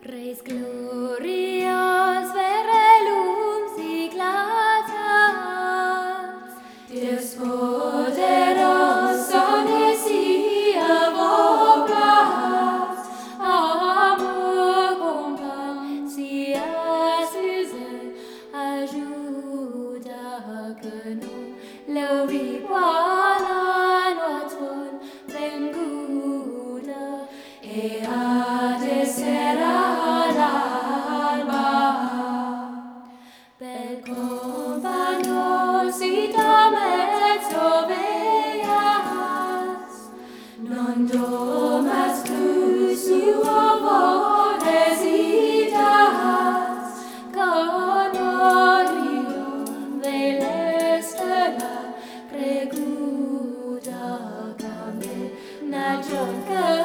Res glorios verelum siglatas, Deus poderos omnes ia vocas, amor compasias use ajuda que no lauri quala noaton venguda, e a 这个。